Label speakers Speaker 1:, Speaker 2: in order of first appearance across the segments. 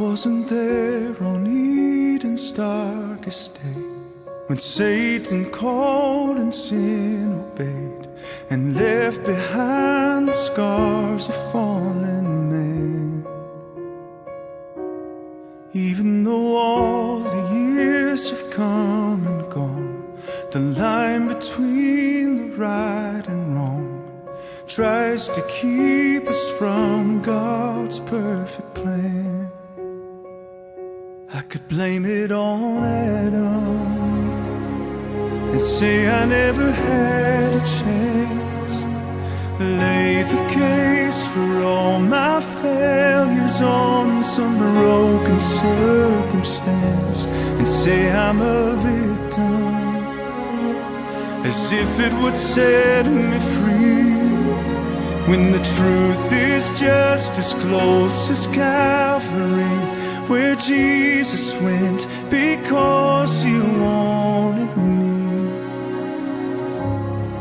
Speaker 1: Wasn't there on Eden's darkest day when Satan called and sin obeyed and left behind the scars of fallen man. Even though all the years have come and gone, the line between the right and wrong tries to keep us from God's perfect plan. Could blame it on Adam and say I never had a chance. Lay the case for all my failures on some broken circumstance and say I'm a victim as if it would set me free. When the truth is just as close as Calvary where Jesus went because he wanted me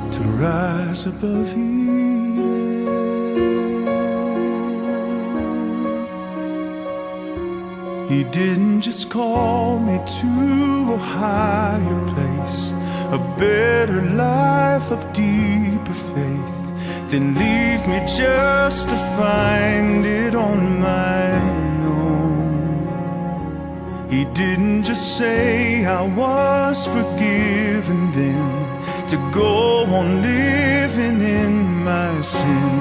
Speaker 1: to rise above Eden. He didn't just call me to a higher place, a better life of deeper faith, then leave me just to find it He didn't just say I was forgiven then to go on living in my sin,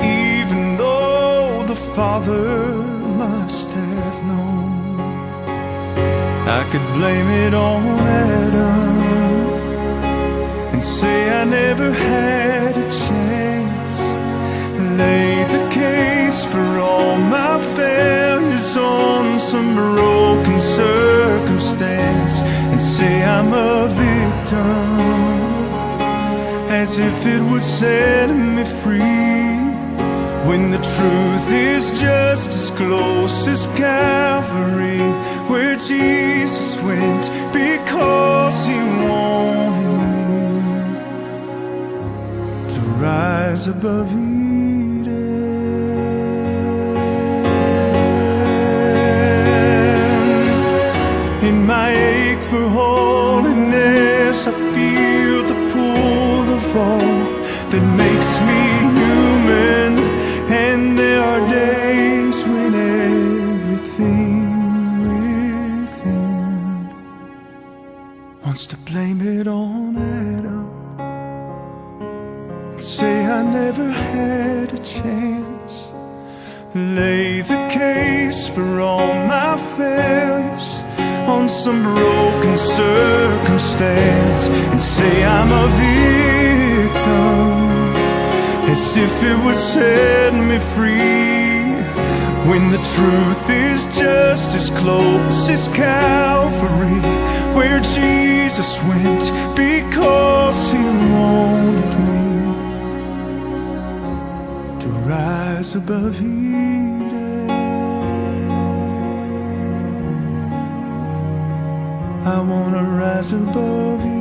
Speaker 1: even though the Father must have known. I could blame it on Adam and say I never had a chance. Lay the case for all my failures on some broken circumstance and say I'm a victim as if it would set me free when the truth is just as close as Calvary where Jesus went because he wanted me to rise above Eden. In my ache for holiness, I feel the pull of all that makes me human. And there are days when everything within wants to blame it on Adam and say I never had a chance. Lay the case for all my failures on some broken circumstance and say I'm a victim as if it would set me free when the truth is just as close as Calvary where Jesus went because he wanted me to rise above Eden. I wanna rise above Eden.